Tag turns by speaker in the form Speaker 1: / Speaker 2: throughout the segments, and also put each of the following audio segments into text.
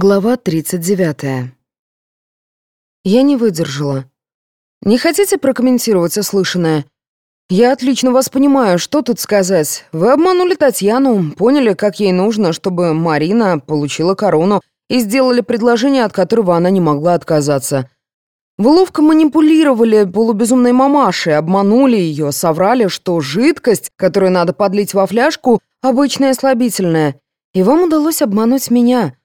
Speaker 1: Глава 39. Я не выдержала. Не хотите прокомментировать услышанное? Я отлично вас понимаю, что тут сказать. Вы обманули Татьяну, поняли, как ей нужно, чтобы Марина получила корону, и сделали предложение, от которого она не могла отказаться. Вы ловко манипулировали полубезумной мамашей, обманули ее, соврали, что жидкость, которую надо подлить во фляжку, обычная слабительная. И вам удалось обмануть меня.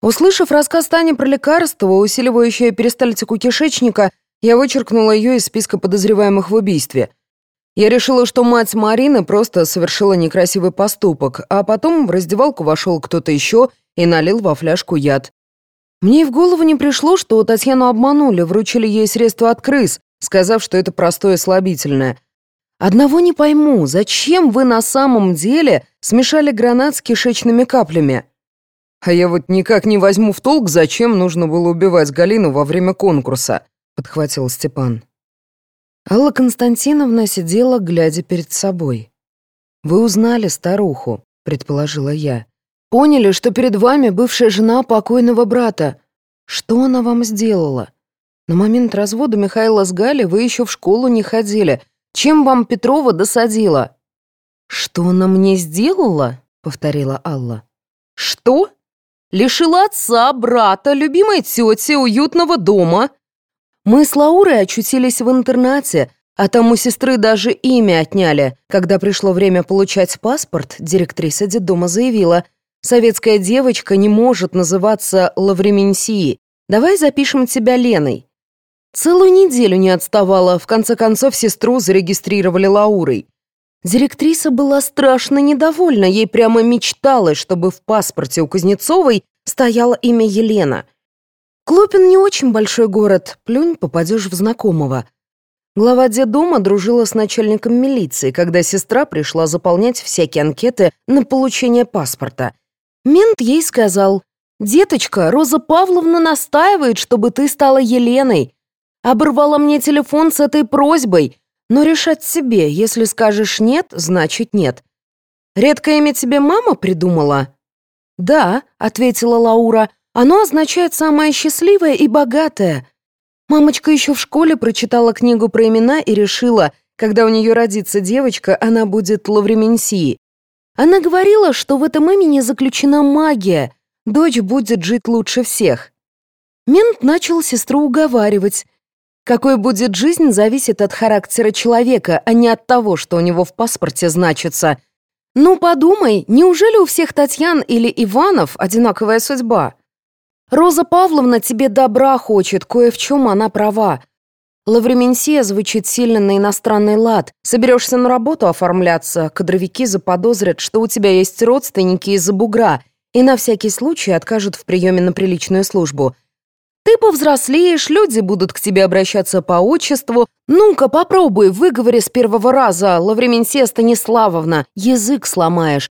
Speaker 1: Услышав рассказ Тани про лекарство, усиливающее перистальтику кишечника, я вычеркнула ее из списка подозреваемых в убийстве. Я решила, что мать Марины просто совершила некрасивый поступок, а потом в раздевалку вошел кто-то еще и налил во фляжку яд. Мне и в голову не пришло, что Татьяну обманули, вручили ей средства от крыс, сказав, что это простое слабительное. Одного не пойму, зачем вы на самом деле смешали гранат с кишечными каплями? А я вот никак не возьму в толк, зачем нужно было убивать Галину во время конкурса, подхватил Степан. Алла Константиновна сидела, глядя перед собой. Вы узнали старуху, предположила я. Поняли, что перед вами бывшая жена покойного брата. Что она вам сделала? На момент развода Михаила с Галей вы еще в школу не ходили. Чем вам Петрова досадила? Что она мне сделала? повторила Алла. Что? Лишила отца, брата, любимой тети, уютного дома. Мы с Лаурой очутились в интернате, а там у сестры даже имя отняли. Когда пришло время получать паспорт, директриса детдома заявила, «Советская девочка не может называться Лавременсией. Давай запишем тебя Леной». Целую неделю не отставала, в конце концов сестру зарегистрировали Лаурой. Директриса была страшно недовольна, ей прямо мечталось, чтобы в паспорте у Кузнецовой стояло имя Елена. Клопин не очень большой город, плюнь, попадешь в знакомого. Глава детдома дружила с начальником милиции, когда сестра пришла заполнять всякие анкеты на получение паспорта. Мент ей сказал, «Деточка, Роза Павловна настаивает, чтобы ты стала Еленой. Оборвала мне телефон с этой просьбой, но решать себе, если скажешь «нет», значит «нет». Редкое имя тебе мама придумала?» «Да», — ответила Лаура, — «оно означает самое счастливое и богатое». Мамочка еще в школе прочитала книгу про имена и решила, когда у нее родится девочка, она будет Лавременсией. Она говорила, что в этом имени заключена магия, дочь будет жить лучше всех. Мент начал сестру уговаривать — какой будет жизнь, зависит от характера человека, а не от того, что у него в паспорте значится. Ну, подумай, неужели у всех Татьян или Иванов одинаковая судьба? Роза Павловна тебе добра хочет, кое в чем она права. Лавременсия звучит сильно на иностранный лад. Соберешься на работу оформляться, кадровики заподозрят, что у тебя есть родственники из-за бугра, и на всякий случай откажут в приеме на приличную службу – ты повзрослеешь, люди будут к тебе обращаться по отчеству. Ну-ка, попробуй, выговори с первого раза, Лавременсия Станиславовна, язык сломаешь.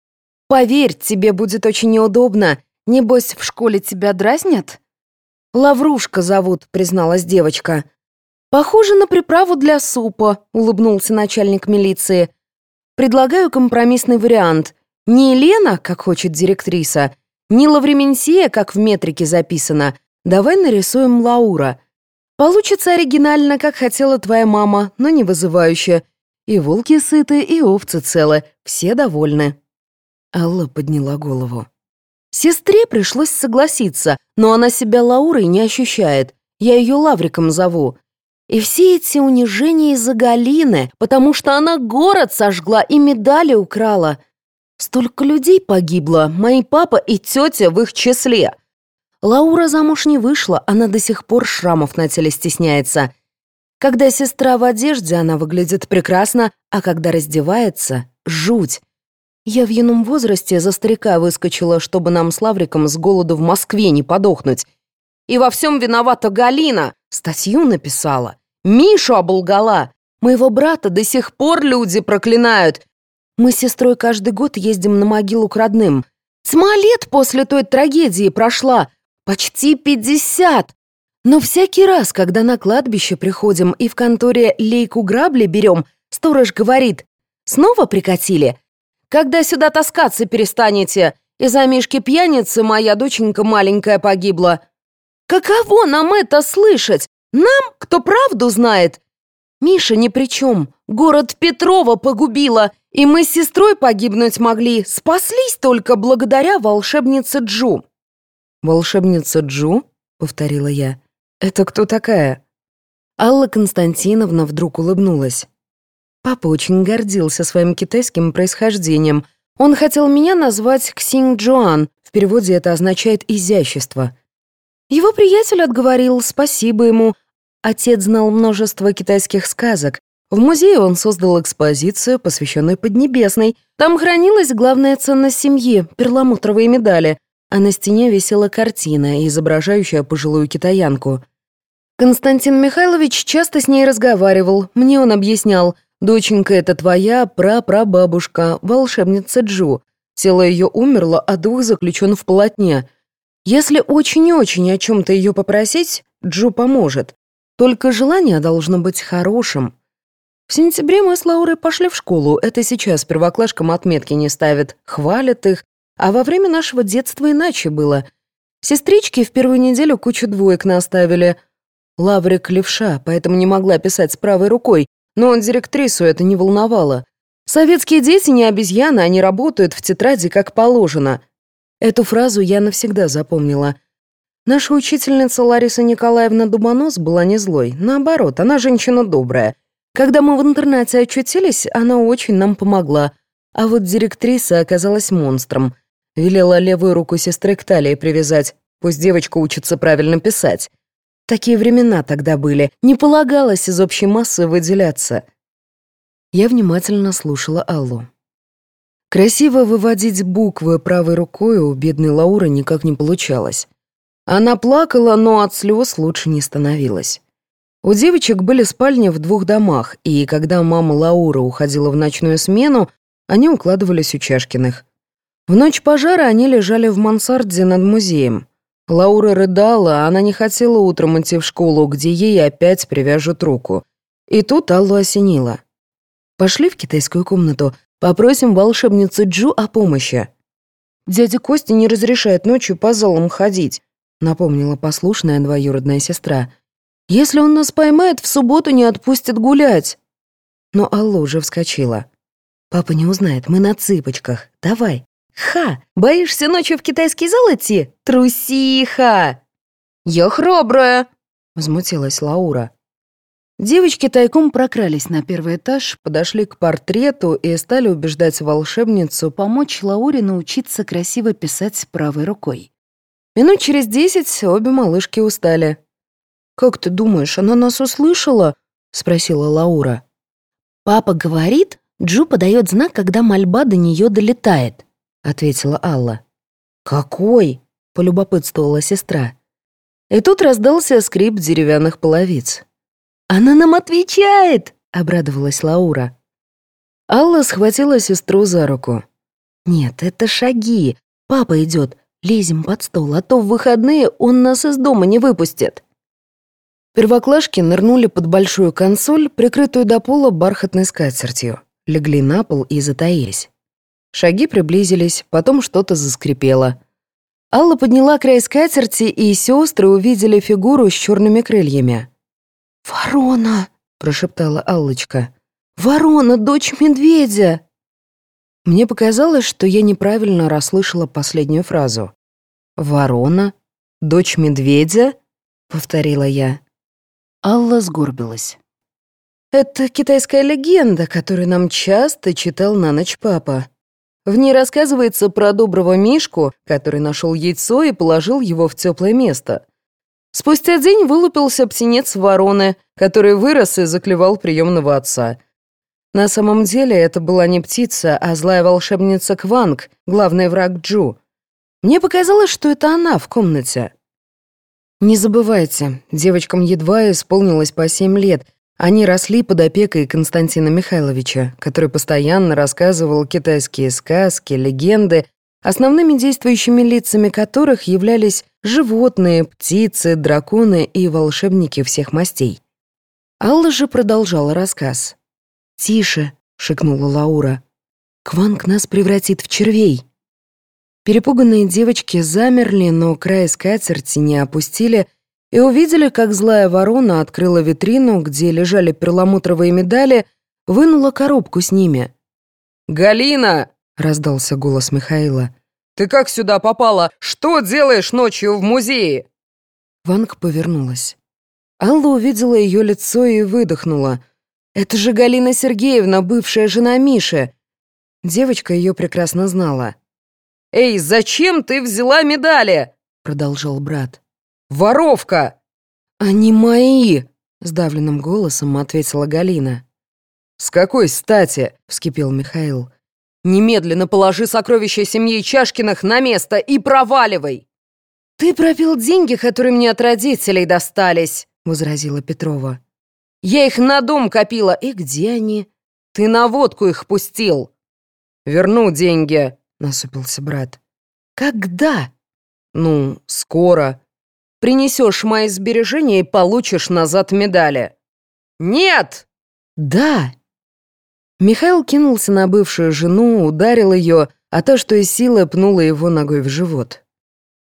Speaker 1: Поверь, тебе будет очень неудобно. Небось, в школе тебя дразнят?» «Лаврушка зовут», — призналась девочка. «Похоже на приправу для супа», — улыбнулся начальник милиции. «Предлагаю компромиссный вариант. Не Елена, как хочет директриса, не Лавременсия, как в метрике записано, Давай нарисуем Лаура. Получится оригинально, как хотела твоя мама, но не вызывающе. И волки сыты, и овцы целы, все довольны». Алла подняла голову. Сестре пришлось согласиться, но она себя Лаурой не ощущает. Я ее Лавриком зову. И все эти унижения из-за Галины, потому что она город сожгла и медали украла. Столько людей погибло, мои папа и тетя в их числе. Лаура замуж не вышла, она до сих пор шрамов на теле стесняется. Когда сестра в одежде, она выглядит прекрасно, а когда раздевается — жуть. Я в юном возрасте за старика выскочила, чтобы нам с Лавриком с голоду в Москве не подохнуть. И во всем виновата Галина. Статью написала. Мишу оболгала. Моего брата до сих пор люди проклинают. Мы с сестрой каждый год ездим на могилу к родным. Тьма лет после той трагедии прошла — Почти пятьдесят! Но всякий раз, когда на кладбище приходим и в конторе лейку грабли берем, сторож говорит, снова прикатили? Когда сюда таскаться перестанете? Из-за Мишки-пьяницы моя доченька маленькая погибла. Каково нам это слышать? Нам, кто правду знает? Миша ни при чем. Город Петрова погубила, и мы с сестрой погибнуть могли. Спаслись только благодаря волшебнице Джу». «Волшебница Джу?» — повторила я. «Это кто такая?» Алла Константиновна вдруг улыбнулась. Папа очень гордился своим китайским происхождением. Он хотел меня назвать Ксинг Джоан, в переводе это означает «изящество». Его приятель отговорил, спасибо ему. Отец знал множество китайских сказок. В музее он создал экспозицию, посвященную Поднебесной. Там хранилась главная ценность семьи — перламутровые медали, а на стене висела картина, изображающая пожилую китаянку. Константин Михайлович часто с ней разговаривал, мне он объяснял, «Доченька, это твоя прапрабабушка, волшебница Джу. Тело ее умерло, а дух заключен в полотне». Если очень-очень о чем-то ее попросить, Джо поможет. Только желание должно быть хорошим. В сентябре мы с Лаурой пошли в школу. Это сейчас первоклашкам отметки не ставят, хвалят их. А во время нашего детства иначе было. Сестрички в первую неделю кучу двоек наставили. Лаврик левша, поэтому не могла писать с правой рукой, но директрису это не волновало. Советские дети не обезьяны, они работают в тетради как положено. Эту фразу я навсегда запомнила. Наша учительница Лариса Николаевна Дубонос была не злой. Наоборот, она женщина добрая. Когда мы в интернате очутились, она очень нам помогла. А вот директриса оказалась монстром. Велела левую руку сестры к талии привязать. Пусть девочка учится правильно писать. Такие времена тогда были. Не полагалось из общей массы выделяться. Я внимательно слушала Аллу. Красиво выводить буквы правой рукой у бедной Лауры никак не получалось. Она плакала, но от слез лучше не становилась. У девочек были спальни в двух домах, и когда мама Лауры уходила в ночную смену, они укладывались у Чашкиных. В ночь пожара они лежали в мансарде над музеем. Лаура рыдала, она не хотела утром идти в школу, где ей опять привяжут руку. И тут Аллу осенило. Пошли в китайскую комнату, Попросим волшебницу Джу о помощи. Дядя Костя не разрешает ночью по залам ходить, напомнила послушная двоюродная сестра. Если он нас поймает, в субботу не отпустит гулять. Но Алла уже вскочила. Папа не узнает, мы на цыпочках. Давай. Ха! Боишься ночью в китайский зал идти? Трусиха! Я храбрая, возмутилась Лаура. Девочки тайком прокрались на первый этаж, подошли к портрету и стали убеждать волшебницу помочь Лауре научиться красиво писать правой рукой. Минут через десять обе малышки устали. «Как ты думаешь, она нас услышала?» — спросила Лаура. «Папа говорит, Джу подает знак, когда мольба до нее долетает», — ответила Алла. «Какой?» — полюбопытствовала сестра. И тут раздался скрип деревянных половиц. «Она нам отвечает!» — обрадовалась Лаура. Алла схватила сестру за руку. «Нет, это шаги. Папа идет. Лезем под стол, а то в выходные он нас из дома не выпустит». Первоклашки нырнули под большую консоль, прикрытую до пола бархатной скатертью, легли на пол и затаились. Шаги приблизились, потом что-то заскрипело. Алла подняла край скатерти, и сестры увидели фигуру с черными крыльями.
Speaker 2: «Ворона!» — прошептала Аллочка.
Speaker 1: «Ворона, дочь медведя!» Мне показалось, что я неправильно расслышала последнюю фразу. «Ворона? Дочь медведя?» — повторила я. Алла сгорбилась. «Это китайская легенда, которую нам часто читал на ночь папа. В ней рассказывается про доброго Мишку, который нашел яйцо и положил его в теплое место. Спустя день вылупился птенец вороны, который вырос и заклевал приемного отца. На самом деле это была не птица, а злая волшебница Кванг, главный враг Джу. Мне показалось, что это она в комнате. Не забывайте, девочкам едва исполнилось по семь лет. Они росли под опекой Константина Михайловича, который постоянно рассказывал китайские сказки, легенды основными действующими лицами которых являлись животные, птицы, драконы и волшебники всех мастей. Алла же продолжала рассказ. «Тише», — шикнула Лаура. «Кванг нас превратит в червей». Перепуганные девочки замерли, но край скатерти не опустили и увидели, как злая ворона открыла витрину, где лежали перламутровые медали, вынула коробку с ними. «Галина!» — раздался голос Михаила. «Ты как сюда попала? Что делаешь ночью в музее?» Ванг повернулась. Алла увидела ее лицо и выдохнула. «Это же Галина Сергеевна, бывшая жена Миши!» Девочка ее прекрасно знала. «Эй, зачем ты взяла медали?» — продолжал брат. «Воровка!» «Они мои!» — сдавленным голосом ответила Галина. «С какой стати?» — вскипел Михаил. «Немедленно положи сокровища семьи Чашкиных на место и проваливай!» «Ты пропил деньги, которые мне от родителей достались», — возразила Петрова. «Я их на дом копила. И где они? Ты на водку их пустил». «Верну деньги», — насупился брат. «Когда?» «Ну, скоро. Принесешь мои сбережения и получишь назад медали». «Нет!» «Да!» Михаил кинулся на бывшую жену, ударил ее, а то, что из силы, пнула его ногой в живот.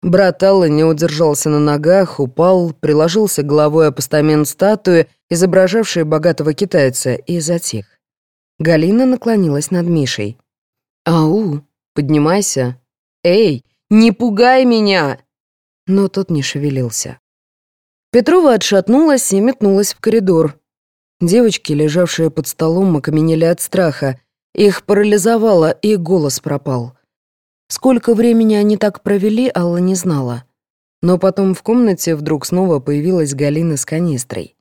Speaker 1: Брат Аллы не удержался на ногах, упал, приложился головой о постамент статуи, изображавшей богатого китайца, и затих. Галина наклонилась над Мишей. «Ау, поднимайся! Эй, не пугай меня!» Но тот не шевелился. Петрова отшатнулась и метнулась в коридор. Девочки, лежавшие под столом, окаменели от страха. Их парализовало, и голос пропал. Сколько времени они так провели, Алла не знала. Но потом в комнате вдруг снова появилась Галина с канистрой.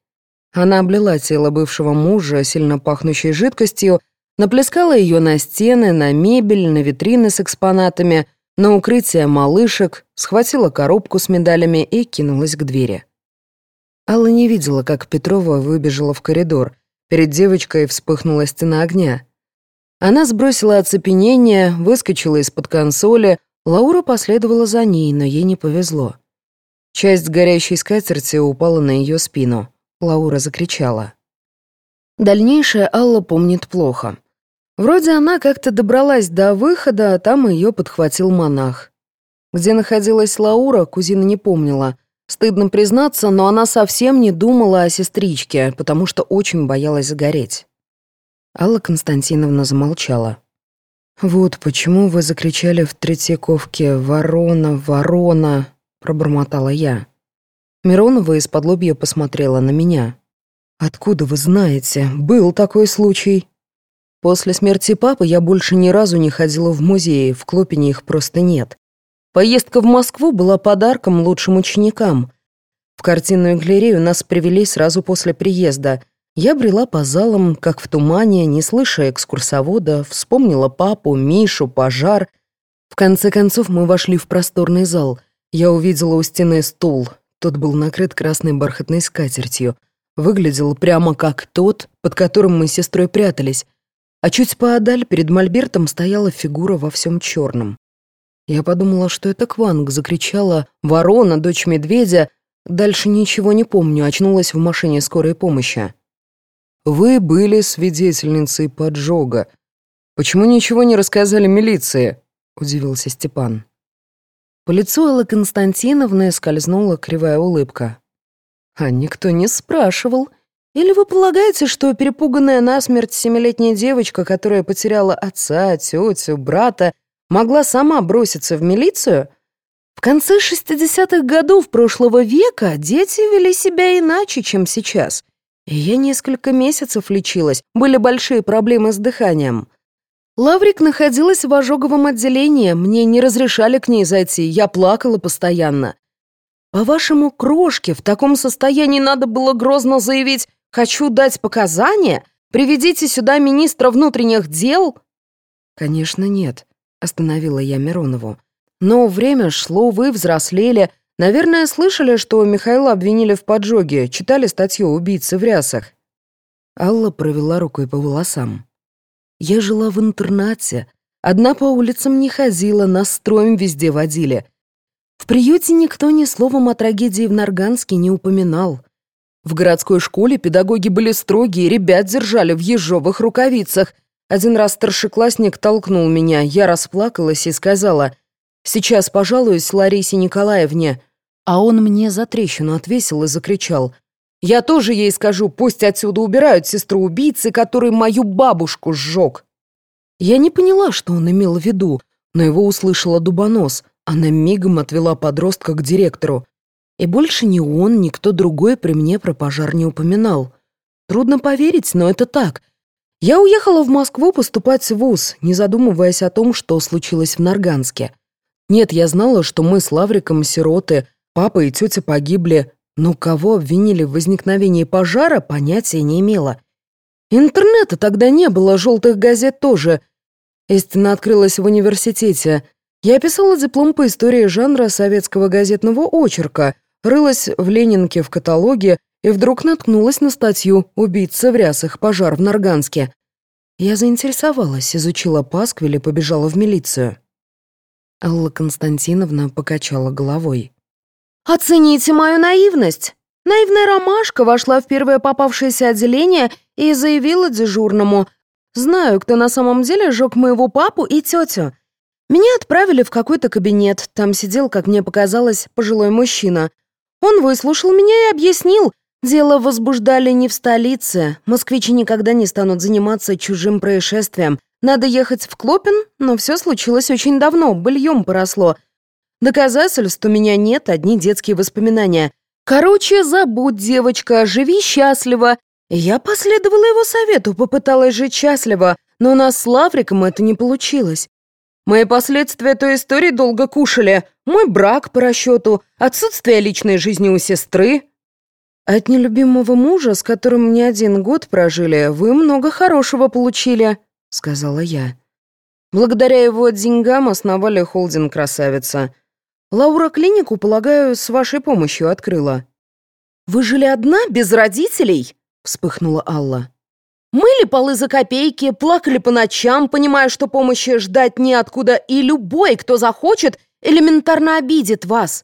Speaker 1: Она облила тело бывшего мужа сильно пахнущей жидкостью, Наплескала ее на стены, на мебель, на витрины с экспонатами, на укрытие малышек, схватила коробку с медалями и кинулась к двери. Алла не видела, как Петрова выбежала в коридор. Перед девочкой вспыхнула стена огня. Она сбросила оцепенение, выскочила из-под консоли, Лаура последовала за ней, но ей не повезло. Часть горящей скатерти упала на ее спину. Лаура закричала. Дальнейшее Алла помнит плохо. Вроде она как-то добралась до выхода, а там ее подхватил монах. Где находилась Лаура, кузина не помнила. Стыдно признаться, но она совсем не думала о сестричке, потому что очень боялась загореть. Алла Константиновна замолчала. «Вот почему вы закричали в Третьяковке «Ворона, ворона!» — пробормотала я. Миронова из-под лобья посмотрела на меня. «Откуда вы знаете? Был такой случай?» После смерти папы я больше ни разу не ходила в музеи, в Клопине их просто нет. Поездка в Москву была подарком лучшим ученикам. В картинную галерею нас привели сразу после приезда. Я брела по залам, как в тумане, не слыша экскурсовода, вспомнила папу, Мишу, пожар. В конце концов мы вошли в просторный зал. Я увидела у стены стул. Тот был накрыт красной бархатной скатертью. Выглядел прямо как тот, под которым мы с сестрой прятались а чуть поодаль перед мольбертом стояла фигура во всем черном. Я подумала, что это Кванг, закричала «Ворона, дочь медведя!» Дальше ничего не помню, очнулась в машине скорой помощи. «Вы были свидетельницей поджога. Почему ничего не рассказали милиции?» — удивился Степан. По лицу Эллы Константиновны скользнула кривая улыбка. «А никто не спрашивал», или вы полагаете, что перепуганная насмерть семилетняя девочка, которая потеряла отца, тетю, брата, могла сама броситься в милицию? В конце 60-х годов прошлого века дети вели себя иначе, чем сейчас. И я несколько месяцев лечилась, были большие проблемы с дыханием. Лаврик находилась в ожоговом отделении, мне не разрешали к ней зайти, я плакала постоянно. По-вашему, крошке в таком состоянии надо было грозно заявить Хочу дать показания? Приведите сюда министра внутренних дел?» «Конечно, нет», — остановила я Миронову. «Но время шло, вы взрослели. Наверное, слышали, что Михаила обвинили в поджоге, читали статью «Убийцы в рясах». Алла провела рукой по волосам. «Я жила в интернате. Одна по улицам не ходила, нас строем везде водили. В приюте никто ни словом о трагедии в Нарганске не упоминал. В городской школе педагоги были строгие, ребят держали в ежовых рукавицах. Один раз старшеклассник толкнул меня, я расплакалась и сказала, Сейчас пожалуюсь Ларисе Николаевне». А он мне за трещину отвесил и закричал. «Я тоже ей скажу, пусть отсюда убирают сестру убийцы, который мою бабушку сжег». Я не поняла, что он имел в виду, но его услышала Дубонос. Она мигом отвела подростка к директору. И больше ни он, ни кто другой при мне про пожар не упоминал. Трудно поверить, но это так. Я уехала в Москву поступать в ВУЗ, не задумываясь о том, что случилось в Нарганске. Нет, я знала, что мы с Лавриком сироты, папа и тетя погибли, но кого обвинили в возникновении пожара, понятия не имела. Интернета тогда не было, желтых газет тоже. Истина открылась в университете. Я писала диплом по истории жанра советского газетного очерка, рылась в Ленинке в каталоге и вдруг наткнулась на статью «Убийца в рясах. Пожар в Нарганске». Я заинтересовалась, изучила пасквиль и побежала в милицию. Алла Константиновна покачала головой.
Speaker 2: «Оцените мою наивность. Наивная ромашка вошла в первое попавшееся отделение и заявила дежурному. «Знаю, кто на самом деле сжег моего папу и тетю. Меня отправили в какой-то кабинет. Там сидел, как мне показалось, пожилой мужчина. Он выслушал меня и объяснил. Дело возбуждали не в столице. Москвичи никогда не станут заниматься чужим происшествием. Надо ехать в Клопин, но все случилось очень давно, быльем поросло. Доказательств у меня нет, одни детские воспоминания. Короче, забудь, девочка, живи счастливо. Я последовала его совету, попыталась жить счастливо, но у нас с Лавриком это не получилось. Мои последствия той истории долго кушали. Мой брак по расчету, отсутствие личной жизни у сестры. От нелюбимого мужа, с которым не один год прожили, вы много хорошего получили сказала я. Благодаря его деньгам основали холдинг «Красавица». Лаура клинику, полагаю, с вашей помощью открыла. «Вы жили одна, без родителей?» — вспыхнула Алла. «Мыли полы за копейки, плакали по ночам, понимая, что помощи ждать неоткуда, и любой, кто захочет, элементарно обидит вас.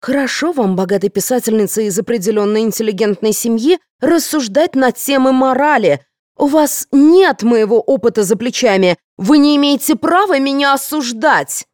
Speaker 2: Хорошо вам, богатой писательнице из определенной интеллигентной семьи, рассуждать над темой морали, «У вас нет моего опыта за плечами. Вы не имеете права меня осуждать!»